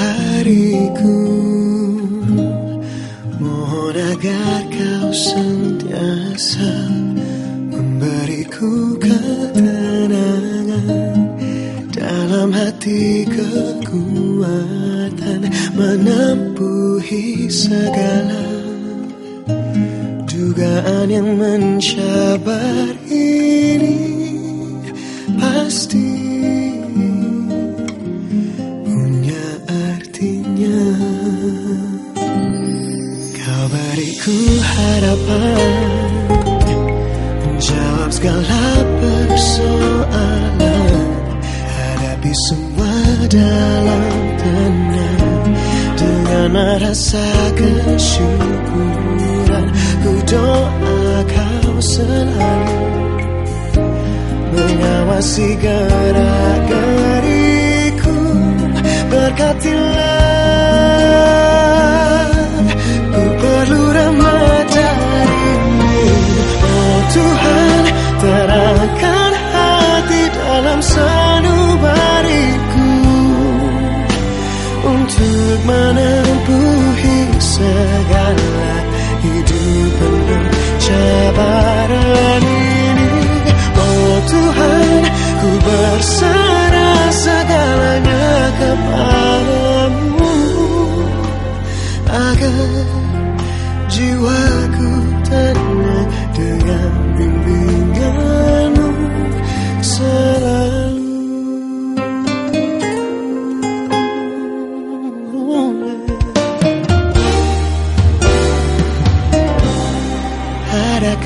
diriku Mohon agar kau sentiasa Memberiku ketenangan Dalam hati kekuatan Menempuhi segala Dugaan yang mencabar ini beriku harapan Menjawab segala persoalan. Hadapi semua dalam tenang. Dengan rasa kesyukuran Ku doa kau selalu Mengawasi gerak geriku Berkatilah Untuk menempuhi segala hidup penuh cabaran ini Oh Tuhan ku berserah segalanya kepadamu. Agar jiwaku tenang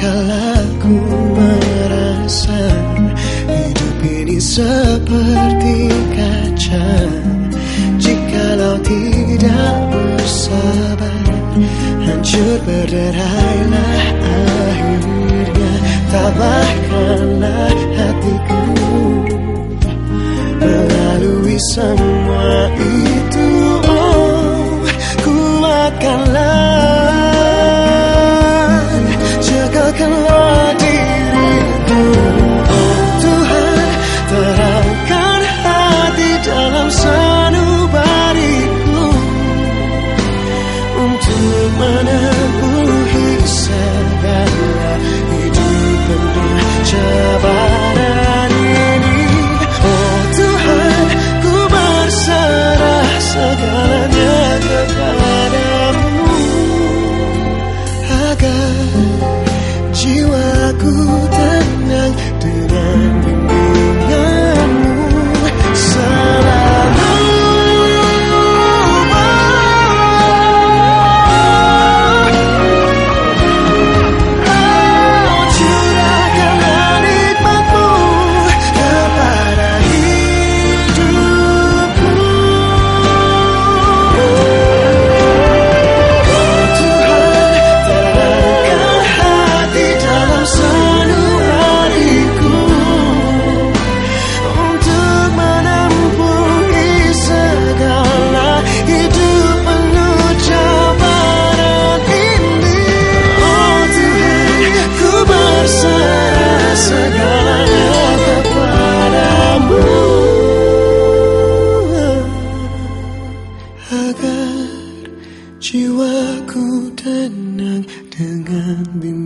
Ada kalaku merasa hidup ini seperti kaca. Jikalau tidak bersabar Hancur berderailah akhirnya. Tabahkanlah hatiku Melalui semua jiwaku tenang dengan dengan bimbingan